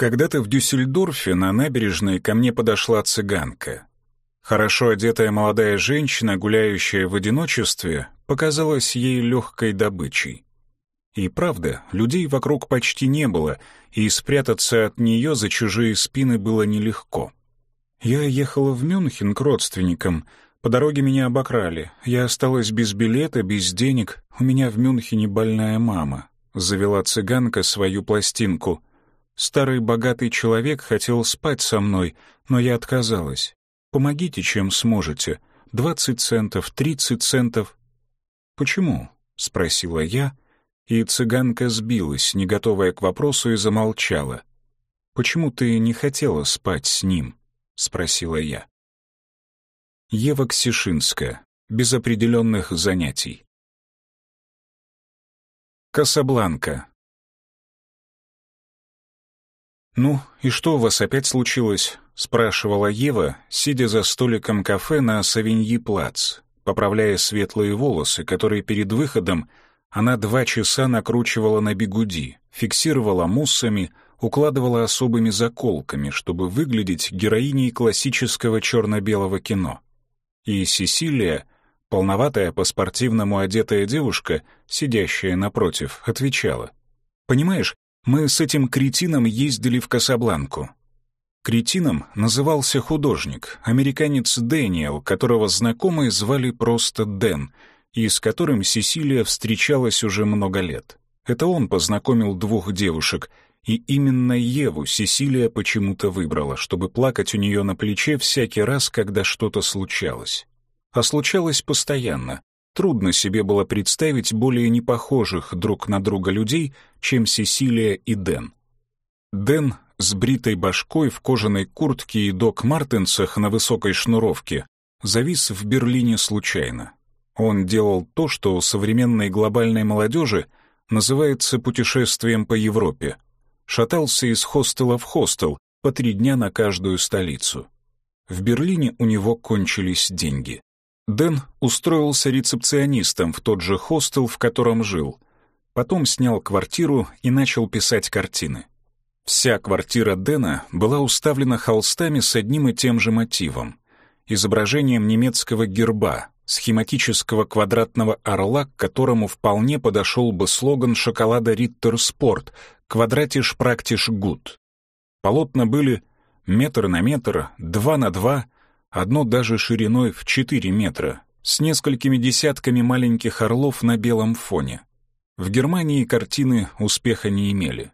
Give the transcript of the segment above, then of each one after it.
Когда-то в Дюссельдорфе на набережной ко мне подошла цыганка. Хорошо одетая молодая женщина, гуляющая в одиночестве, показалась ей легкой добычей. И правда, людей вокруг почти не было, и спрятаться от нее за чужие спины было нелегко. Я ехала в Мюнхен к родственникам. По дороге меня обокрали. Я осталась без билета, без денег. У меня в Мюнхене больная мама. Завела цыганка свою пластинку. Старый богатый человек хотел спать со мной, но я отказалась. Помогите, чем сможете. Двадцать центов, тридцать центов. Почему? — спросила я, и цыганка сбилась, не готовая к вопросу, и замолчала. «Почему ты не хотела спать с ним?» — спросила я. Ева Ксишинская. Без определенных занятий. Касабланка. «Ну, и что у вас опять случилось?» — спрашивала Ева, сидя за столиком кафе на Савиньи-плац, поправляя светлые волосы, которые перед выходом она два часа накручивала на бигуди, фиксировала муссами, укладывала особыми заколками, чтобы выглядеть героиней классического черно-белого кино. И Сесилия, полноватая по-спортивному одетая девушка, сидящая напротив, отвечала. «Понимаешь, мы с этим кретином ездили в Касабланку». Кретином назывался художник, американец Дэниел, которого знакомые звали просто Дэн, и с которым Сесилия встречалась уже много лет. Это он познакомил двух девушек — и именно Еву Сесилия почему-то выбрала, чтобы плакать у нее на плече всякий раз, когда что-то случалось. А случалось постоянно. Трудно себе было представить более непохожих друг на друга людей, чем Сесилия и Дэн. Дэн с бритой башкой в кожаной куртке и док-мартенсах на высокой шнуровке завис в Берлине случайно. Он делал то, что у современной глобальной молодежи называется путешествием по Европе — шатался из хостела в хостел по три дня на каждую столицу. В Берлине у него кончились деньги. Дэн устроился рецепционистом в тот же хостел, в котором жил. Потом снял квартиру и начал писать картины. Вся квартира Дэна была уставлена холстами с одним и тем же мотивом — изображением немецкого герба, схематического квадратного орла, к которому вполне подошел бы слоган шоколада «Риттер Спорт», квадратиш практиш гуд. Полотна были метр на метр, два на два, одно даже шириной в четыре метра, с несколькими десятками маленьких орлов на белом фоне. В Германии картины успеха не имели.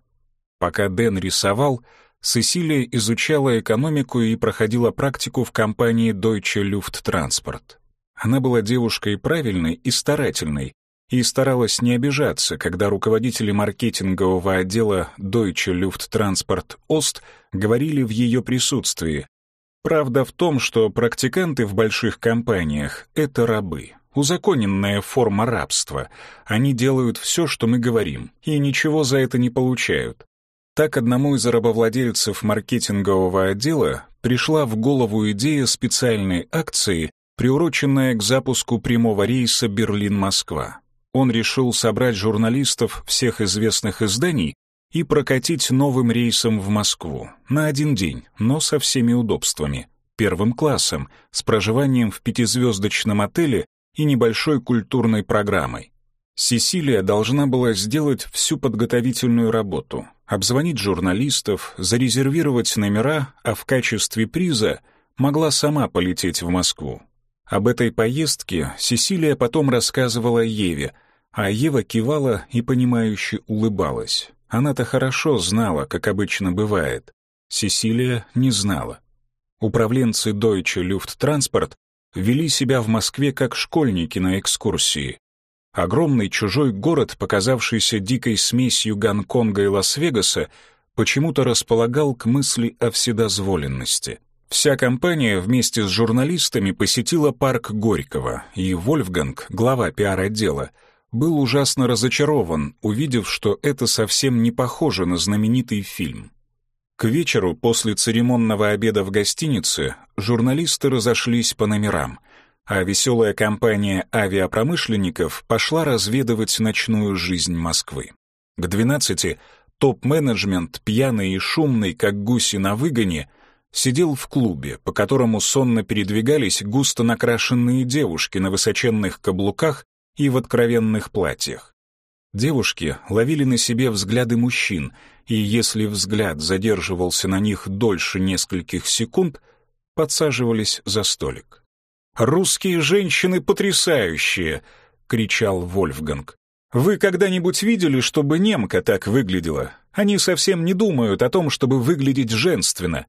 Пока Дэн рисовал, Сесилия изучала экономику и проходила практику в компании Deutsche Lufttransport. Она была девушкой правильной и старательной, и старалась не обижаться, когда руководители маркетингового отдела Deutsche Lufttransport Ost говорили в ее присутствии. Правда в том, что практиканты в больших компаниях — это рабы, узаконенная форма рабства. Они делают все, что мы говорим, и ничего за это не получают. Так одному из рабовладельцев маркетингового отдела пришла в голову идея специальной акции, приуроченная к запуску прямого рейса Берлин-Москва он решил собрать журналистов всех известных изданий и прокатить новым рейсом в Москву на один день, но со всеми удобствами. Первым классом, с проживанием в пятизвездочном отеле и небольшой культурной программой. Сесилия должна была сделать всю подготовительную работу, обзвонить журналистов, зарезервировать номера, а в качестве приза могла сама полететь в Москву. Об этой поездке Сесилия потом рассказывала Еве — а Ева кивала и понимающе улыбалась. Она-то хорошо знала, как обычно бывает. Сесилия не знала. Управленцы Deutsche Lufttransport вели себя в Москве как школьники на экскурсии. Огромный чужой город, показавшийся дикой смесью Гонконга и Лас-Вегаса, почему-то располагал к мысли о вседозволенности. Вся компания вместе с журналистами посетила парк Горького, и Вольфганг, глава пиар-отдела, был ужасно разочарован, увидев, что это совсем не похоже на знаменитый фильм. К вечеру после церемонного обеда в гостинице журналисты разошлись по номерам, а веселая компания авиапромышленников пошла разведывать ночную жизнь Москвы. К двенадцати Топ-менеджмент, пьяный и шумный, как гуси на выгоне, сидел в клубе, по которому сонно передвигались густо накрашенные девушки на высоченных каблуках и в откровенных платьях. Девушки ловили на себе взгляды мужчин, и если взгляд задерживался на них дольше нескольких секунд, подсаживались за столик. «Русские женщины потрясающие!» — кричал Вольфганг. «Вы когда-нибудь видели, чтобы немка так выглядела? Они совсем не думают о том, чтобы выглядеть женственно».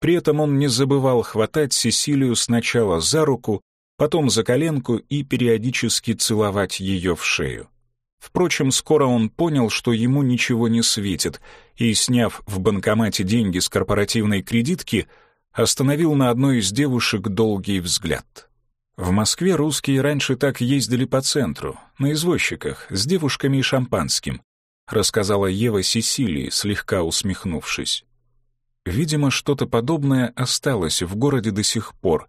При этом он не забывал хватать Сесилию сначала за руку, потом за коленку и периодически целовать ее в шею. Впрочем, скоро он понял, что ему ничего не светит, и, сняв в банкомате деньги с корпоративной кредитки, остановил на одной из девушек долгий взгляд. В Москве русские раньше так ездили по центру, на извозчиках, с девушками и шампанским, рассказала Ева Сесилии, слегка усмехнувшись. Видимо, что-то подобное осталось в городе до сих пор.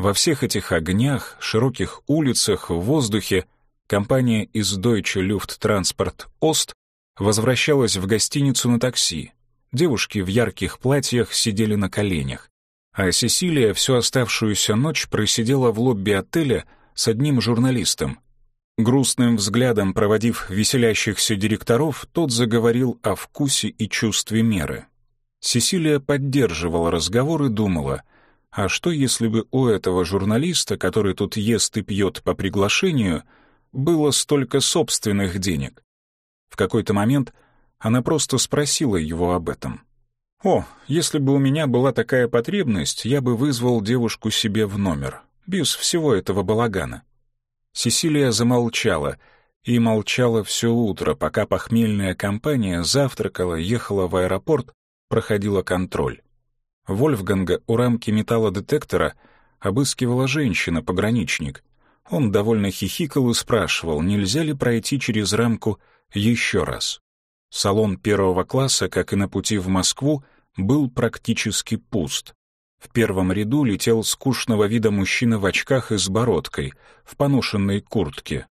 Во всех этих огнях, широких улицах, в воздухе компания из Deutsche Lufttransport Ost возвращалась в гостиницу на такси. Девушки в ярких платьях сидели на коленях а Сесилия всю оставшуюся ночь просидела в лобби отеля с одним журналистом. Грустным взглядом проводив веселящихся директоров, тот заговорил о вкусе и чувстве меры. Сесилия поддерживала разговор и думала, а что если бы у этого журналиста, который тут ест и пьет по приглашению, было столько собственных денег? В какой-то момент она просто спросила его об этом — «О, если бы у меня была такая потребность, я бы вызвал девушку себе в номер, без всего этого балагана». Сесилия замолчала, и молчала все утро, пока похмельная компания завтракала, ехала в аэропорт, проходила контроль. Вольфганга у рамки металлодетектора обыскивала женщина-пограничник. Он довольно хихикал и спрашивал, нельзя ли пройти через рамку еще раз. Салон первого класса, как и на пути в Москву, был практически пуст. В первом ряду летел скучного вида мужчина в очках и с бородкой, в поношенной куртке.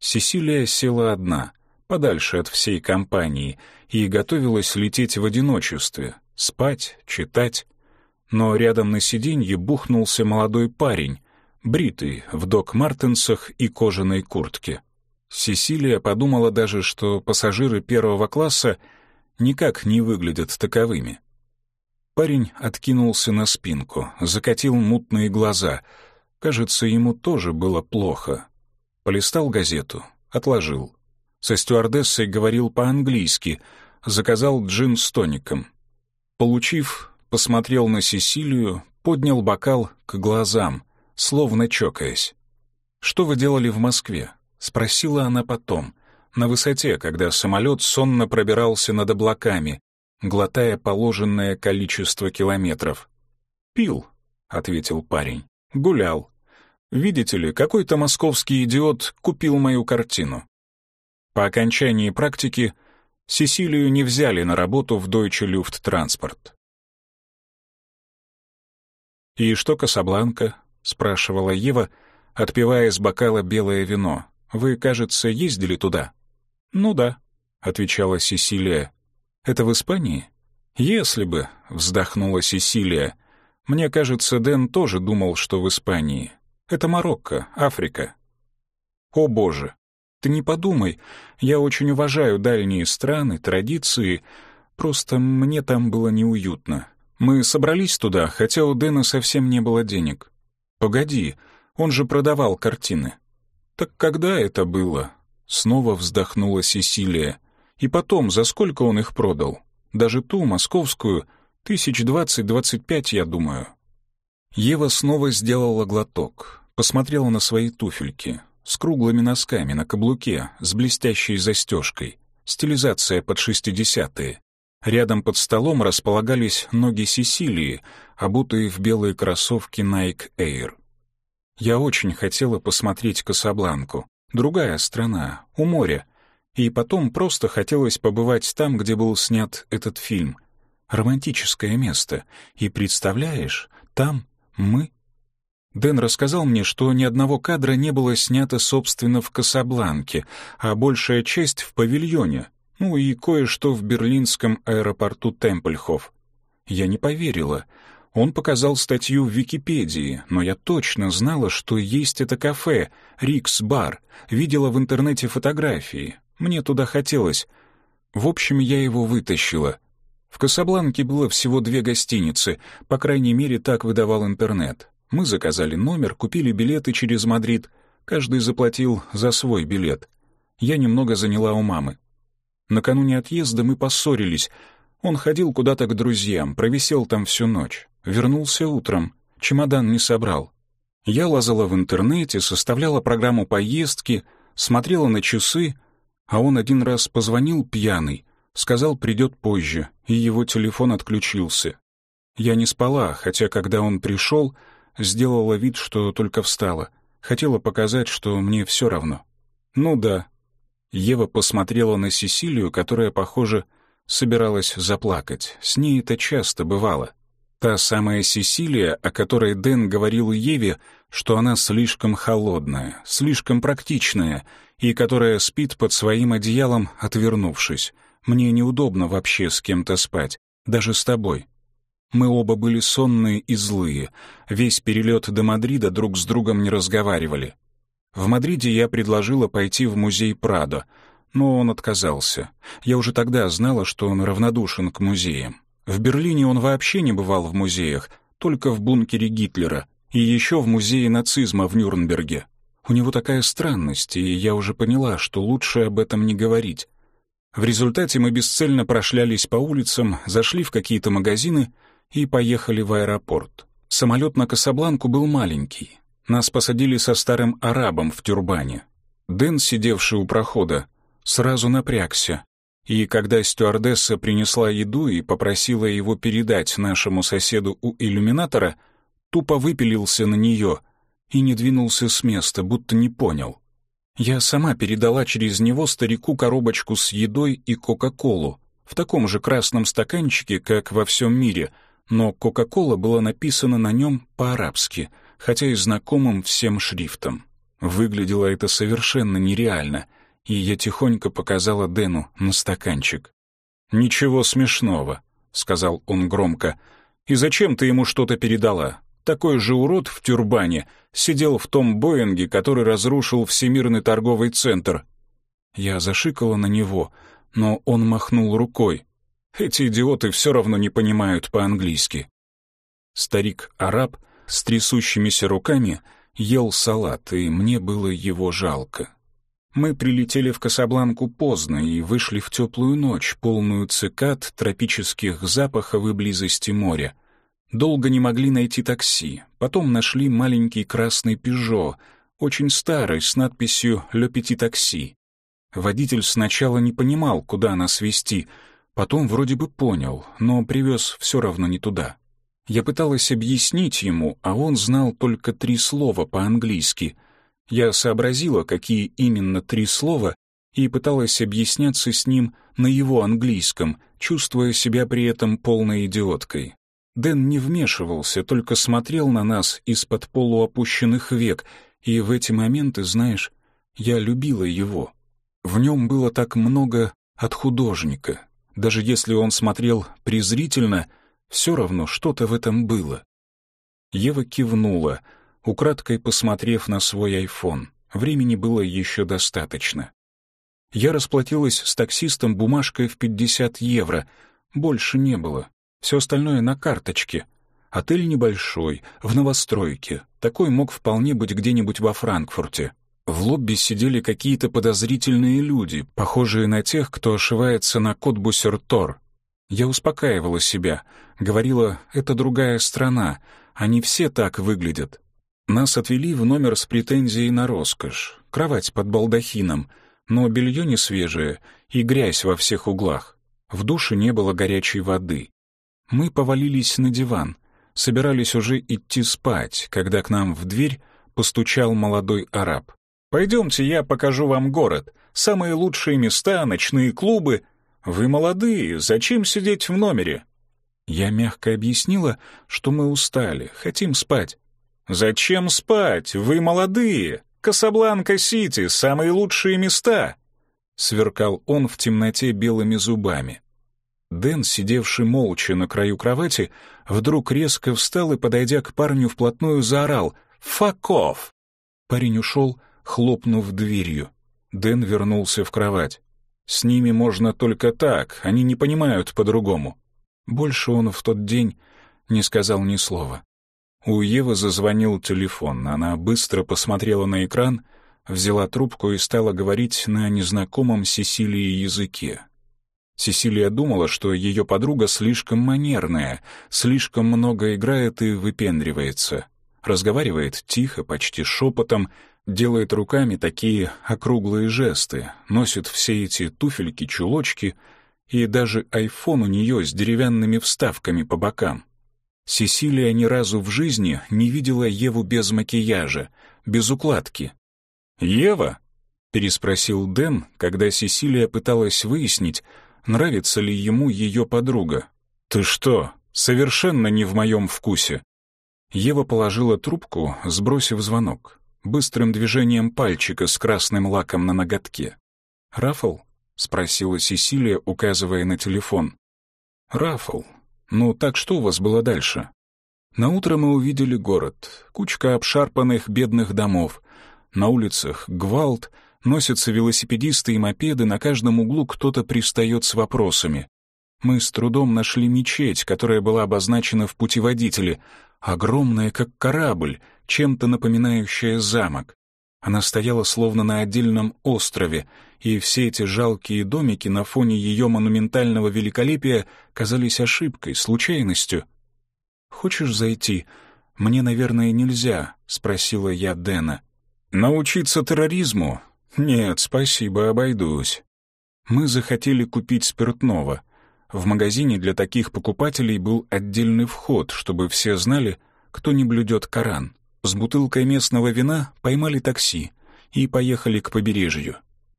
Сесилия села одна, подальше от всей компании, и готовилась лететь в одиночестве, спать, читать. Но рядом на сиденье бухнулся молодой парень, бритый, в док-мартенсах и кожаной куртке. Сесилия подумала даже, что пассажиры первого класса никак не выглядят таковыми. Парень откинулся на спинку, закатил мутные глаза. Кажется, ему тоже было плохо. Полистал газету, отложил. Со стюардессой говорил по-английски, заказал джин с тоником. Получив, посмотрел на Сесилию, поднял бокал к глазам, словно чокаясь. «Что вы делали в Москве?» — спросила она потом, на высоте, когда самолет сонно пробирался над облаками, глотая положенное количество километров. «Пил», — ответил парень, — «гулял. Видите ли, какой-то московский идиот купил мою картину». По окончании практики Сесилию не взяли на работу в Deutsche Lufttransport. «И что Касабланка?» — спрашивала Ева, отпивая из бокала белое вино. «Вы, кажется, ездили туда?» «Ну да», — отвечала Сесилия. «Это в Испании?» «Если бы», — вздохнула Сесилия. «Мне кажется, Дэн тоже думал, что в Испании. Это Марокко, Африка». «О боже! Ты не подумай, я очень уважаю дальние страны, традиции, просто мне там было неуютно. Мы собрались туда, хотя у Дэна совсем не было денег. Погоди, он же продавал картины». «Так когда это было?» Снова вздохнула Сесилия. И потом, за сколько он их продал? Даже ту, московскую, тысяч двадцать-двадцать пять, я думаю. Ева снова сделала глоток, посмотрела на свои туфельки, с круглыми носками на каблуке, с блестящей застежкой, стилизация под шестидесятые. Рядом под столом располагались ноги Сесилии, обутые в белые кроссовки Nike Air. Я очень хотела посмотреть Касабланку. Другая страна, у моря, и потом просто хотелось побывать там, где был снят этот фильм. Романтическое место. И представляешь, там мы. Дэн рассказал мне, что ни одного кадра не было снято, собственно, в Касабланке, а большая часть в павильоне. Ну и кое-что в берлинском аэропорту Темпельхоф. Я не поверила. Он показал статью в Википедии, но я точно знала, что есть это кафе, Rick's Bar. Видела в интернете фотографии. Мне туда хотелось. В общем, я его вытащила. В Касабланке было всего две гостиницы, по крайней мере, так выдавал интернет. Мы заказали номер, купили билеты через Мадрид. Каждый заплатил за свой билет. Я немного заняла у мамы. Накануне отъезда мы поссорились. Он ходил куда-то к друзьям, провисел там всю ночь. Вернулся утром. Чемодан не собрал. Я лазала в интернете, составляла программу поездки, смотрела на часы, а он один раз позвонил пьяный, сказал, придет позже, и его телефон отключился. Я не спала, хотя когда он пришел, сделала вид, что только встала. Хотела показать, что мне все равно. Ну да. Ева посмотрела на Сесилию, которая, похоже, собиралась заплакать. С ней это часто бывало. Та самая Сесилия, о которой Дэн говорил Еве, что она слишком холодная, слишком практичная, и которая спит под своим одеялом, отвернувшись. Мне неудобно вообще с кем-то спать, даже с тобой. Мы оба были сонные и злые. Весь перелет до Мадрида друг с другом не разговаривали. В Мадриде я предложила пойти в музей Прадо, но он отказался. Я уже тогда знала, что он равнодушен к музеям. В Берлине он вообще не бывал в музеях, только в бункере Гитлера и еще в музее нацизма в Нюрнберге. У него такая странность, и я уже поняла, что лучше об этом не говорить. В результате мы бесцельно прошлялись по улицам, зашли в какие-то магазины и поехали в аэропорт. Самолет на Касабланку был маленький. Нас посадили со старым арабом в тюрбане. Дэн, сидевший у прохода, сразу напрягся, и когда стюардесса принесла еду и попросила его передать нашему соседу у иллюминатора, тупо выпилился на нее и не двинулся с места, будто не понял. Я сама передала через него старику коробочку с едой и Кока-Колу в таком же красном стаканчике, как во всем мире, но Кока-Кола была написана на нем по-арабски, хотя и знакомым всем шрифтом. Выглядело это совершенно нереально — и я тихонько показала Дэну на стаканчик. «Ничего смешного», — сказал он громко. «И зачем ты ему что-то передала? Такой же урод в тюрбане сидел в том Боинге, который разрушил Всемирный торговый центр». Я зашикала на него, но он махнул рукой. «Эти идиоты все равно не понимают по-английски». Старик-араб с трясущимися руками ел салат, и мне было его жалко. Мы прилетели в Касабланку поздно и вышли в теплую ночь, полную цикад, тропических запахов и близости моря. Долго не могли найти такси. Потом нашли маленький красный «Пежо», очень старый, с надписью «Ле Пяти такси». Водитель сначала не понимал, куда нас везти, потом вроде бы понял, но привез все равно не туда. Я пыталась объяснить ему, а он знал только три слова по-английски — я сообразила, какие именно три слова, и пыталась объясняться с ним на его английском, чувствуя себя при этом полной идиоткой. Дэн не вмешивался, только смотрел на нас из-под полуопущенных век, и в эти моменты, знаешь, я любила его. В нем было так много от художника. Даже если он смотрел презрительно, все равно что-то в этом было. Ева кивнула — украдкой посмотрев на свой айфон. Времени было еще достаточно. Я расплатилась с таксистом бумажкой в 50 евро. Больше не было. Все остальное на карточке. Отель небольшой, в новостройке. Такой мог вполне быть где-нибудь во Франкфурте. В лобби сидели какие-то подозрительные люди, похожие на тех, кто ошивается на кот Буссертор. Я успокаивала себя, говорила, это другая страна, они все так выглядят. Нас отвели в номер с претензией на роскошь, кровать под балдахином, но белье не свежее и грязь во всех углах. В душе не было горячей воды. Мы повалились на диван, собирались уже идти спать, когда к нам в дверь постучал молодой араб. «Пойдемте, я покажу вам город. Самые лучшие места, ночные клубы. Вы молодые, зачем сидеть в номере?» Я мягко объяснила, что мы устали, хотим спать. «Зачем спать? Вы молодые! Касабланка-Сити — самые лучшие места!» Сверкал он в темноте белыми зубами. Дэн, сидевший молча на краю кровати, вдруг резко встал и, подойдя к парню вплотную, заорал «Факов!». Парень ушел, хлопнув дверью. Дэн вернулся в кровать. С ними можно только так, они не понимают по-другому. Больше он в тот день не сказал ни слова. У Евы зазвонил телефон. Она быстро посмотрела на экран, взяла трубку и стала говорить на незнакомом Сесилии языке. Сесилия думала, что ее подруга слишком манерная, слишком много играет и выпендривается. Разговаривает тихо, почти шепотом, делает руками такие округлые жесты, носит все эти туфельки-чулочки, и даже айфон у нее с деревянными вставками по бокам. Сесилия ни разу в жизни не видела Еву без макияжа, без укладки. «Ева?» — переспросил Дэн, когда Сесилия пыталась выяснить, нравится ли ему ее подруга. «Ты что, совершенно не в моем вкусе?» Ева положила трубку, сбросив звонок, быстрым движением пальчика с красным лаком на ноготке. «Рафл?» — спросила Сесилия, указывая на телефон. «Рафл. Ну, так что у вас было дальше?» На утро мы увидели город, кучка обшарпанных бедных домов. На улицах гвалт — Носятся велосипедисты и мопеды, на каждом углу кто-то пристает с вопросами. Мы с трудом нашли мечеть, которая была обозначена в путеводителе, огромная, как корабль, чем-то напоминающая замок. Она стояла словно на отдельном острове, и все эти жалкие домики на фоне ее монументального великолепия казались ошибкой, случайностью. «Хочешь зайти? Мне, наверное, нельзя», — спросила я Дэна. «Научиться терроризму? «Нет, спасибо, обойдусь». Мы захотели купить спиртного. В магазине для таких покупателей был отдельный вход, чтобы все знали, кто не блюдет Коран. С бутылкой местного вина поймали такси и поехали к побережью.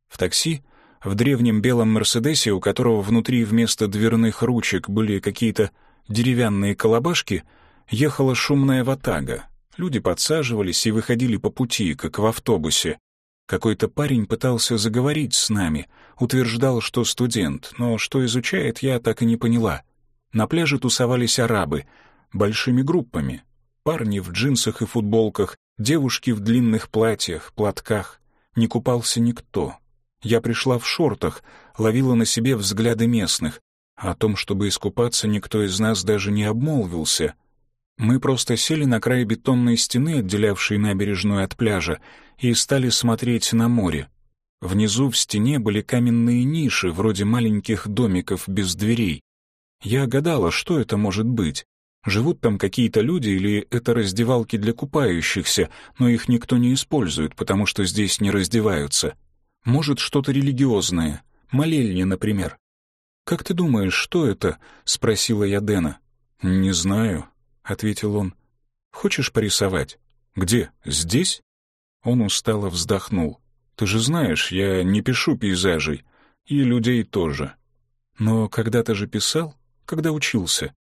В такси, в древнем белом «Мерседесе», у которого внутри вместо дверных ручек были какие-то деревянные колобашки, ехала шумная ватага. Люди подсаживались и выходили по пути, как в автобусе, какой-то парень пытался заговорить с нами, утверждал, что студент, но что изучает, я так и не поняла. На пляже тусовались арабы, большими группами. Парни в джинсах и футболках, девушки в длинных платьях, платках. Не купался никто. Я пришла в шортах, ловила на себе взгляды местных. О том, чтобы искупаться, никто из нас даже не обмолвился — мы просто сели на край бетонной стены, отделявшей набережную от пляжа, и стали смотреть на море. Внизу в стене были каменные ниши, вроде маленьких домиков без дверей. Я гадала, что это может быть. Живут там какие-то люди или это раздевалки для купающихся, но их никто не использует, потому что здесь не раздеваются. Может, что-то религиозное, молельни, например. «Как ты думаешь, что это?» — спросила я Дэна. «Не знаю», ответил он. «Хочешь порисовать?» «Где? Здесь?» Он устало вздохнул. «Ты же знаешь, я не пишу пейзажей. И людей тоже». «Но когда-то же писал? Когда учился?»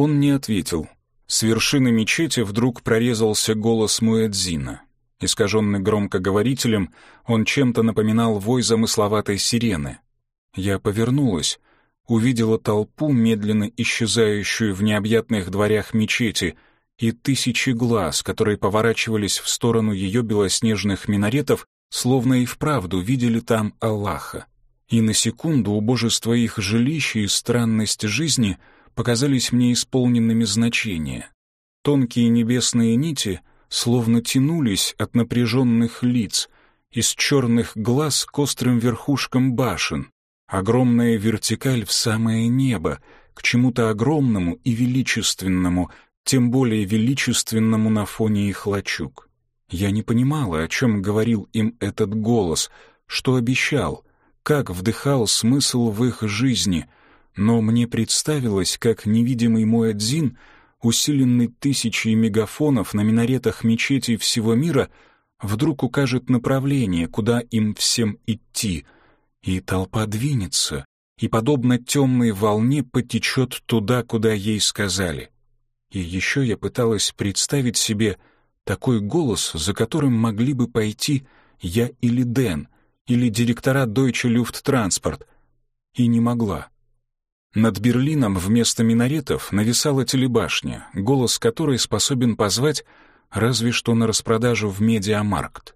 Он не ответил. С вершины мечети вдруг прорезался голос Муэдзина. Искаженный громкоговорителем, он чем-то напоминал вой замысловатой сирены. Я повернулась увидела толпу, медленно исчезающую в необъятных дворях мечети, и тысячи глаз, которые поворачивались в сторону ее белоснежных минаретов, словно и вправду видели там Аллаха. И на секунду убожество их жилища и странность жизни показались мне исполненными значения. Тонкие небесные нити словно тянулись от напряженных лиц, из черных глаз к острым верхушкам башен, Огромная вертикаль в самое небо, к чему-то огромному и величественному, тем более величественному на фоне их лачуг. Я не понимала, о чем говорил им этот голос, что обещал, как вдыхал смысл в их жизни, но мне представилось, как невидимый мой Адзин, усиленный тысячей мегафонов на минаретах мечетей всего мира, вдруг укажет направление, куда им всем идти — и толпа двинется, и, подобно темной волне, потечет туда, куда ей сказали. И еще я пыталась представить себе такой голос, за которым могли бы пойти я или Дэн, или директора Deutsche Lufttransport. И не могла. Над Берлином вместо минаретов нависала телебашня, голос которой способен позвать разве что на распродажу в Медиамаркт.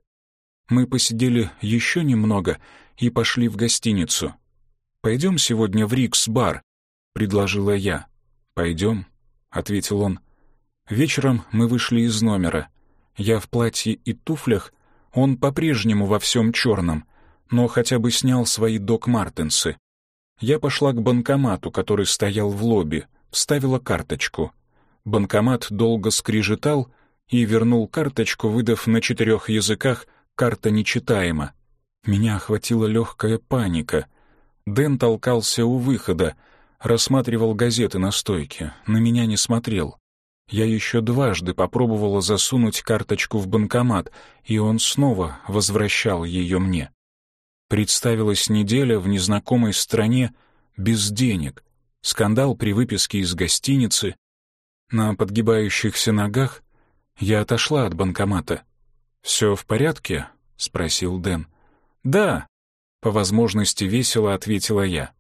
Мы посидели еще немного и пошли в гостиницу. «Пойдем сегодня в Рикс-бар», — предложила я. «Пойдем», — ответил он. Вечером мы вышли из номера. Я в платье и туфлях, он по-прежнему во всем черном, но хотя бы снял свои док-мартенсы. Я пошла к банкомату, который стоял в лобби, вставила карточку. Банкомат долго скрижетал и вернул карточку, выдав на четырех языках «карта нечитаема». Меня охватила легкая паника. Дэн толкался у выхода, рассматривал газеты на стойке, на меня не смотрел. Я еще дважды попробовала засунуть карточку в банкомат, и он снова возвращал ее мне. Представилась неделя в незнакомой стране без денег, скандал при выписке из гостиницы. На подгибающихся ногах я отошла от банкомата. «Все в порядке?» — спросил Дэн. «Да», — по возможности весело ответила я.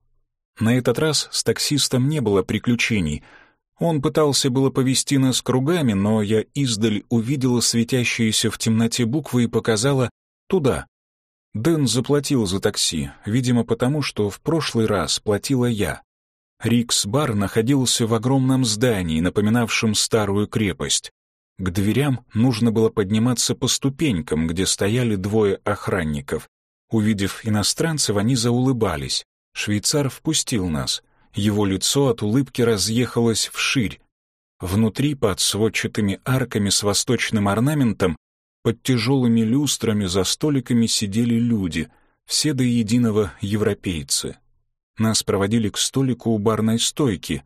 На этот раз с таксистом не было приключений. Он пытался было повести нас кругами, но я издаль увидела светящиеся в темноте буквы и показала «туда». Дэн заплатил за такси, видимо, потому что в прошлый раз платила я. Рикс-бар находился в огромном здании, напоминавшем старую крепость. К дверям нужно было подниматься по ступенькам, где стояли двое охранников. Увидев иностранцев, они заулыбались. Швейцар впустил нас. Его лицо от улыбки разъехалось вширь. Внутри, под сводчатыми арками с восточным орнаментом, под тяжелыми люстрами за столиками сидели люди, все до единого европейцы. Нас проводили к столику у барной стойки.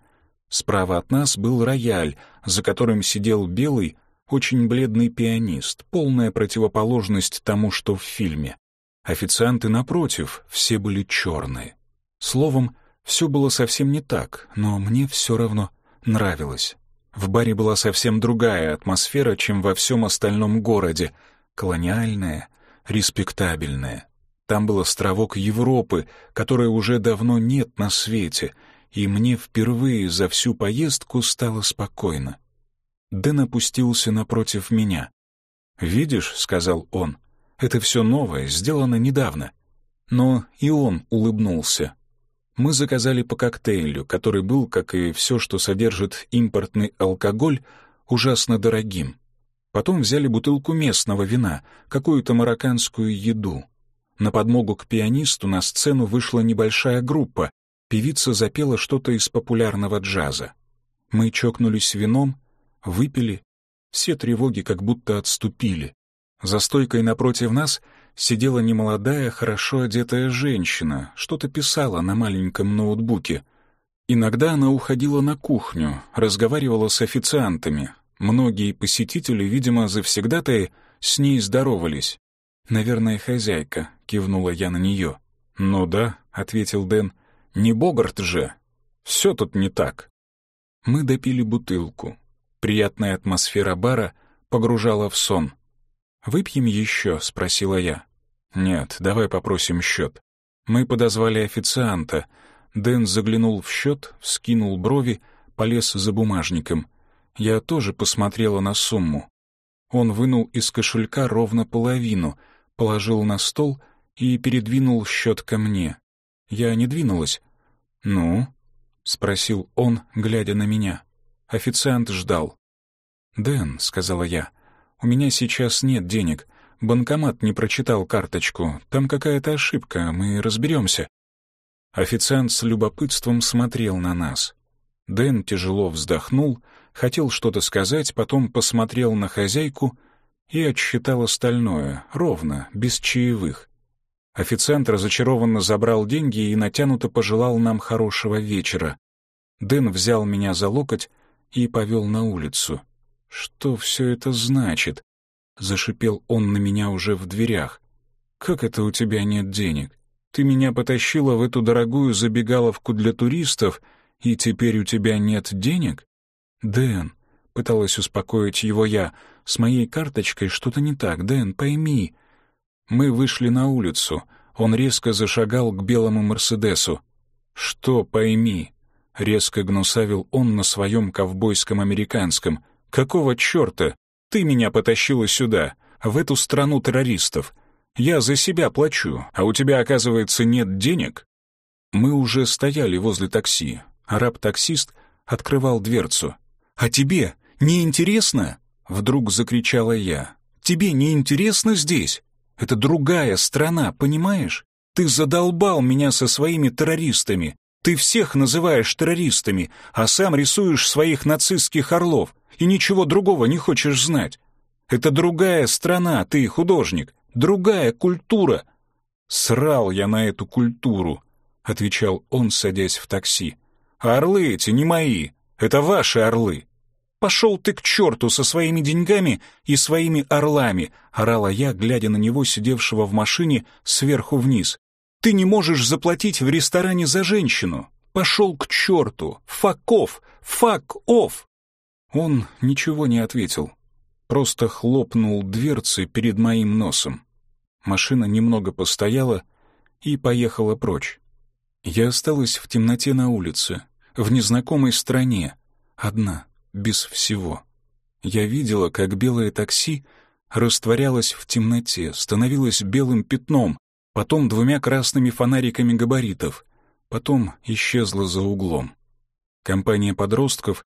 Справа от нас был рояль, за которым сидел белый, очень бледный пианист, полная противоположность тому, что в фильме. Официанты, напротив, все были черные. Словом, все было совсем не так, но мне все равно нравилось. В баре была совсем другая атмосфера, чем во всем остальном городе, колониальная, респектабельная. Там был островок Европы, которой уже давно нет на свете, и мне впервые за всю поездку стало спокойно. Дэн опустился напротив меня. «Видишь», — сказал он, — «это все новое, сделано недавно». Но и он улыбнулся. Мы заказали по коктейлю, который был, как и все, что содержит импортный алкоголь, ужасно дорогим. Потом взяли бутылку местного вина, какую-то марокканскую еду. На подмогу к пианисту на сцену вышла небольшая группа, певица запела что-то из популярного джаза. Мы чокнулись вином, выпили, все тревоги как будто отступили. За стойкой напротив нас сидела немолодая, хорошо одетая женщина, что-то писала на маленьком ноутбуке. Иногда она уходила на кухню, разговаривала с официантами. Многие посетители, видимо, завсегдатые, с ней здоровались. «Наверное, хозяйка», — кивнула я на нее. «Ну да», — ответил Дэн, — «не Богарт же. Все тут не так». Мы допили бутылку. Приятная атмосфера бара погружала в сон. «Выпьем еще?» — спросила я. «Нет, давай попросим счет». Мы подозвали официанта. Дэн заглянул в счет, вскинул брови, полез за бумажником. Я тоже посмотрела на сумму. Он вынул из кошелька ровно половину, положил на стол и передвинул счет ко мне. Я не двинулась. «Ну?» — спросил он, глядя на меня. Официант ждал. «Дэн», — сказала я, — «у меня сейчас нет денег. Банкомат не прочитал карточку. Там какая-то ошибка, мы разберемся. Официант с любопытством смотрел на нас. Дэн тяжело вздохнул, хотел что-то сказать, потом посмотрел на хозяйку и отсчитал остальное, ровно, без чаевых. Официант разочарованно забрал деньги и натянуто пожелал нам хорошего вечера. Дэн взял меня за локоть и повел на улицу. Что все это значит? — зашипел он на меня уже в дверях. «Как это у тебя нет денег? Ты меня потащила в эту дорогую забегаловку для туристов, и теперь у тебя нет денег?» «Дэн», — пыталась успокоить его я, — «с моей карточкой что-то не так, Дэн, пойми». Мы вышли на улицу. Он резко зашагал к белому «Мерседесу». «Что пойми?» — резко гнусавил он на своем ковбойском американском. «Какого черта? Ты меня потащила сюда, в эту страну террористов. Я за себя плачу, а у тебя, оказывается, нет денег?» Мы уже стояли возле такси. Араб-таксист открывал дверцу. «А тебе не интересно?» — вдруг закричала я. «Тебе не интересно здесь? Это другая страна, понимаешь? Ты задолбал меня со своими террористами. Ты всех называешь террористами, а сам рисуешь своих нацистских орлов и ничего другого не хочешь знать. Это другая страна, ты художник, другая культура. Срал я на эту культуру, отвечал он, садясь в такси. А орлы эти не мои, это ваши орлы. Пошел ты к черту со своими деньгами и своими орлами, орала я, глядя на него, сидевшего в машине сверху вниз. Ты не можешь заплатить в ресторане за женщину. Пошел к черту. Fuck off, fuck off. Он ничего не ответил просто хлопнул дверцей перед моим носом. Машина немного постояла и поехала прочь. Я осталась в темноте на улице, в незнакомой стране, одна, без всего. Я видела, как белое такси растворялось в темноте, становилось белым пятном, потом двумя красными фонариками габаритов, потом исчезло за углом. Компания подростков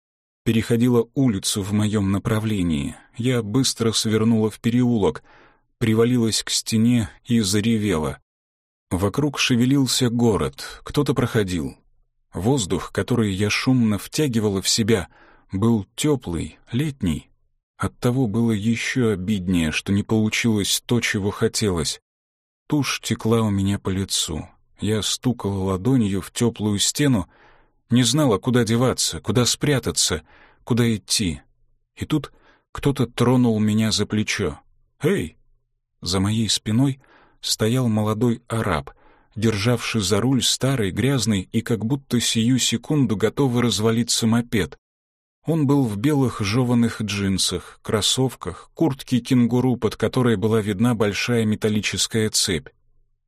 переходила улицу в моем направлении. Я быстро свернула в переулок, привалилась к стене и заревела. Вокруг шевелился город, кто-то проходил. Воздух, который я шумно втягивала в себя, был теплый, летний. Оттого было еще обиднее, что не получилось то, чего хотелось. Тушь текла у меня по лицу. Я стукала ладонью в теплую стену, не знала, куда деваться, куда спрятаться, куда идти. И тут кто-то тронул меня за плечо. «Эй!» За моей спиной стоял молодой араб, державший за руль старый, грязный и как будто сию секунду готовый развалиться мопед. Он был в белых жеванных джинсах, кроссовках, куртке кенгуру, под которой была видна большая металлическая цепь.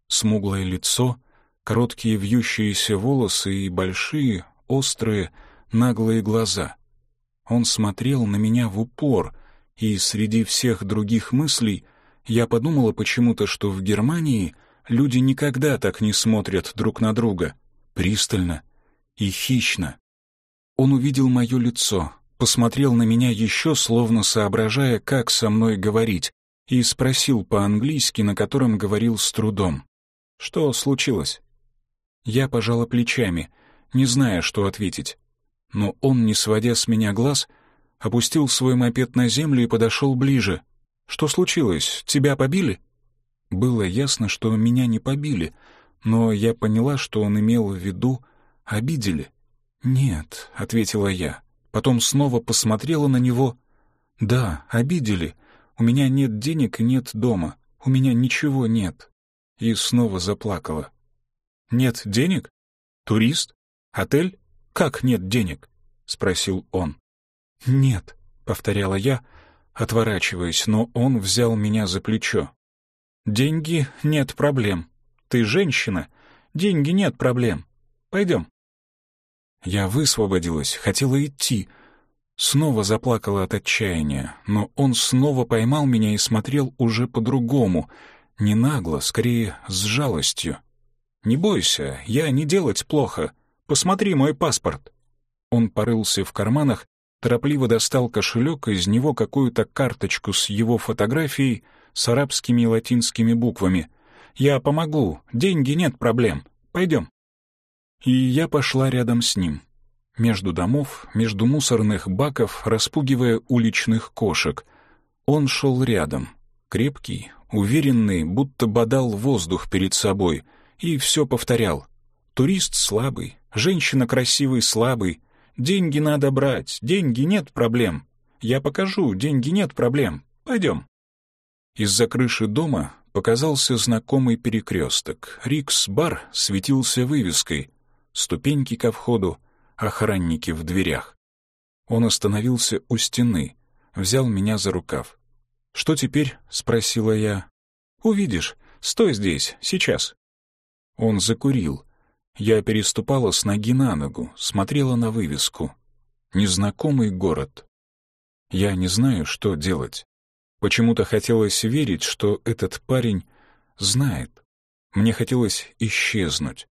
Смуглое лицо, короткие вьющиеся волосы и большие, острые, наглые глаза. Он смотрел на меня в упор, и среди всех других мыслей я подумала почему-то, что в Германии люди никогда так не смотрят друг на друга, пристально и хищно. Он увидел мое лицо, посмотрел на меня еще, словно соображая, как со мной говорить, и спросил по-английски, на котором говорил с трудом. «Что случилось?» Я пожала плечами, не зная, что ответить. Но он, не сводя с меня глаз, опустил свой мопед на землю и подошел ближе. «Что случилось? Тебя побили?» Было ясно, что меня не побили, но я поняла, что он имел в виду «обидели». «Нет», — ответила я. Потом снова посмотрела на него. «Да, обидели. У меня нет денег и нет дома. У меня ничего нет». И снова заплакала. «Нет денег? Турист? Отель? Как нет денег?» — спросил он. «Нет», — повторяла я, отворачиваясь, но он взял меня за плечо. «Деньги — нет проблем. Ты женщина. Деньги — нет проблем. Пойдем». Я высвободилась, хотела идти. Снова заплакала от отчаяния, но он снова поймал меня и смотрел уже по-другому, не нагло, скорее с жалостью. «Не бойся, я не делать плохо. Посмотри мой паспорт». Он порылся в карманах торопливо достал кошелек, из него какую-то карточку с его фотографией с арабскими и латинскими буквами. «Я помогу, деньги нет проблем, пойдем». И я пошла рядом с ним. Между домов, между мусорных баков, распугивая уличных кошек. Он шел рядом, крепкий, уверенный, будто бодал воздух перед собой, и все повторял. Турист слабый, женщина красивый слабый, Деньги надо брать, деньги нет проблем. Я покажу, деньги нет проблем. Пойдем. Из-за крыши дома показался знакомый перекресток. Рикс-бар светился вывеской. Ступеньки ко входу, охранники в дверях. Он остановился у стены, взял меня за рукав. «Что теперь?» — спросила я. «Увидишь. Стой здесь, сейчас». Он закурил. Я переступала с ноги на ногу, смотрела на вывеску. Незнакомый город. Я не знаю, что делать. Почему-то хотелось верить, что этот парень знает. Мне хотелось исчезнуть.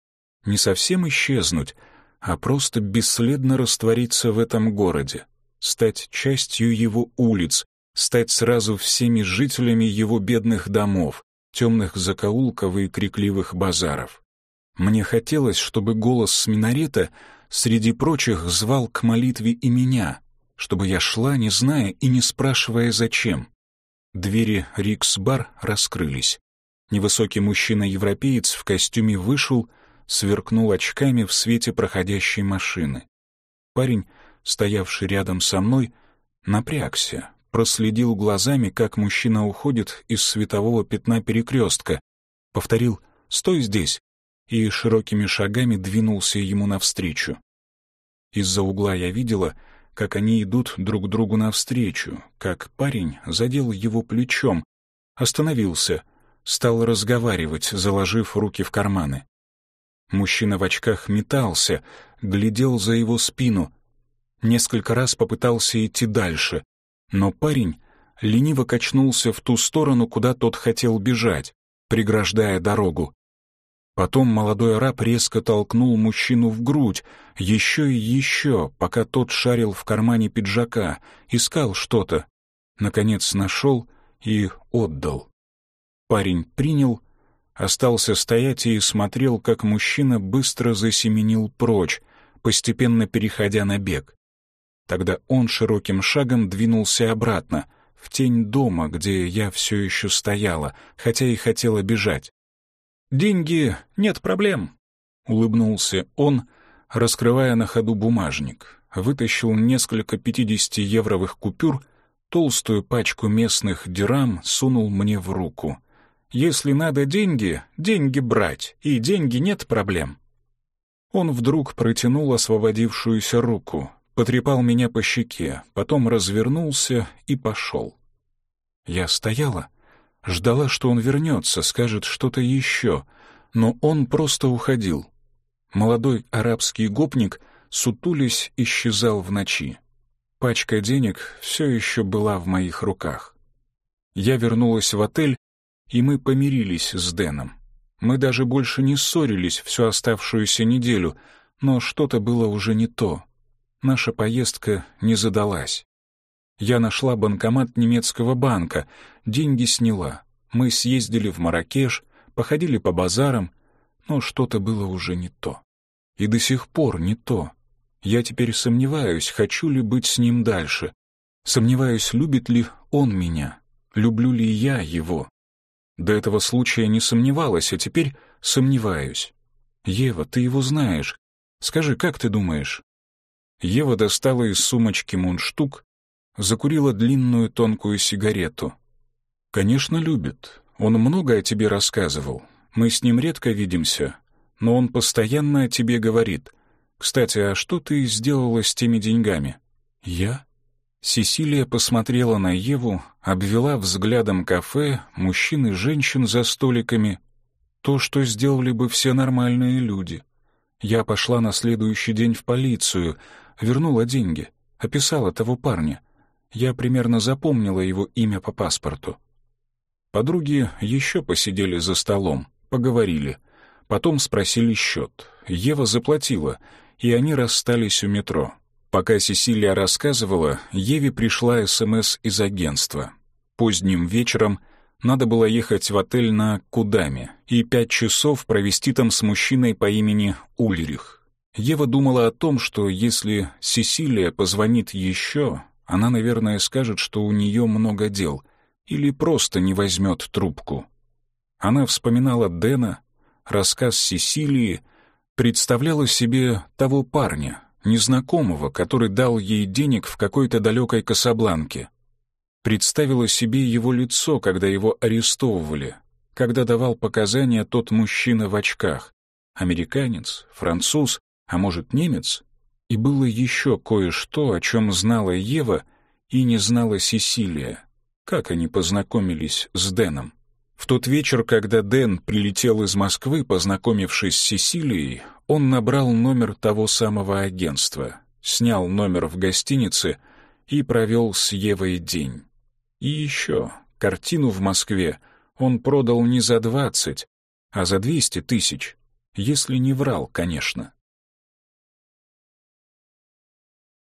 Не совсем исчезнуть, а просто бесследно раствориться в этом городе, стать частью его улиц, стать сразу всеми жителями его бедных домов, темных закоулков и крикливых базаров. Мне хотелось, чтобы голос с минарета среди прочих звал к молитве и меня, чтобы я шла, не зная и не спрашивая зачем. Двери Рикс-бар раскрылись. Невысокий мужчина-европеец в костюме вышел, сверкнул очками в свете проходящей машины. Парень, стоявший рядом со мной, напрягся, проследил глазами, как мужчина уходит из светового пятна перекрестка, повторил «Стой здесь!» и широкими шагами двинулся ему навстречу. Из-за угла я видела, как они идут друг другу навстречу, как парень задел его плечом, остановился, стал разговаривать, заложив руки в карманы. Мужчина в очках метался, глядел за его спину. Несколько раз попытался идти дальше, но парень лениво качнулся в ту сторону, куда тот хотел бежать, преграждая дорогу. Потом молодой араб резко толкнул мужчину в грудь, еще и еще, пока тот шарил в кармане пиджака, искал что-то. Наконец нашел и отдал. Парень принял, остался стоять и смотрел, как мужчина быстро засеменил прочь, постепенно переходя на бег. Тогда он широким шагом двинулся обратно, в тень дома, где я все еще стояла, хотя и хотела бежать. «Деньги — нет проблем», — улыбнулся он, раскрывая на ходу бумажник. Вытащил несколько пятидесятиевровых купюр, толстую пачку местных дирам сунул мне в руку. «Если надо деньги, деньги брать, и деньги нет проблем». Он вдруг протянул освободившуюся руку, потрепал меня по щеке, потом развернулся и пошел. Я стояла, Ждала, что он вернется, скажет что-то еще, но он просто уходил. Молодой арабский гопник, сутулись, исчезал в ночи. Пачка денег все еще была в моих руках. Я вернулась в отель, и мы помирились с Дэном. Мы даже больше не ссорились всю оставшуюся неделю, но что-то было уже не то. Наша поездка не задалась. Я нашла банкомат немецкого банка, деньги сняла. Мы съездили в Маракеш, походили по базарам, но что-то было уже не то. И до сих пор не то. Я теперь сомневаюсь, хочу ли быть с ним дальше. Сомневаюсь, любит ли он меня, люблю ли я его. До этого случая не сомневалась, а теперь сомневаюсь. Ева, ты его знаешь. Скажи, как ты думаешь? Ева достала из сумочки мундштук, закурила длинную тонкую сигарету. «Конечно, любит. Он много о тебе рассказывал. Мы с ним редко видимся, но он постоянно о тебе говорит. Кстати, а что ты сделала с теми деньгами?» «Я?» Сесилия посмотрела на Еву, обвела взглядом кафе, мужчин и женщин за столиками. То, что сделали бы все нормальные люди. Я пошла на следующий день в полицию, вернула деньги, описала того парня. Я примерно запомнила его имя по паспорту. Подруги еще посидели за столом, поговорили. Потом спросили счет. Ева заплатила, и они расстались у метро. Пока Сесилия рассказывала, Еве пришла СМС из агентства. Поздним вечером надо было ехать в отель на Кудаме и пять часов провести там с мужчиной по имени Ульрих. Ева думала о том, что если Сесилия позвонит еще, она, наверное, скажет, что у нее много дел, или просто не возьмет трубку. Она вспоминала Дэна, рассказ Сесилии, представляла себе того парня, незнакомого, который дал ей денег в какой-то далекой Касабланке. Представила себе его лицо, когда его арестовывали, когда давал показания тот мужчина в очках. Американец, француз, а может немец? И было еще кое-что, о чем знала Ева и не знала Сесилия. Как они познакомились с Дэном? В тот вечер, когда Дэн прилетел из Москвы, познакомившись с Сесилией, он набрал номер того самого агентства, снял номер в гостинице и провел с Евой день. И еще, картину в Москве он продал не за двадцать, а за двести тысяч, если не врал, конечно.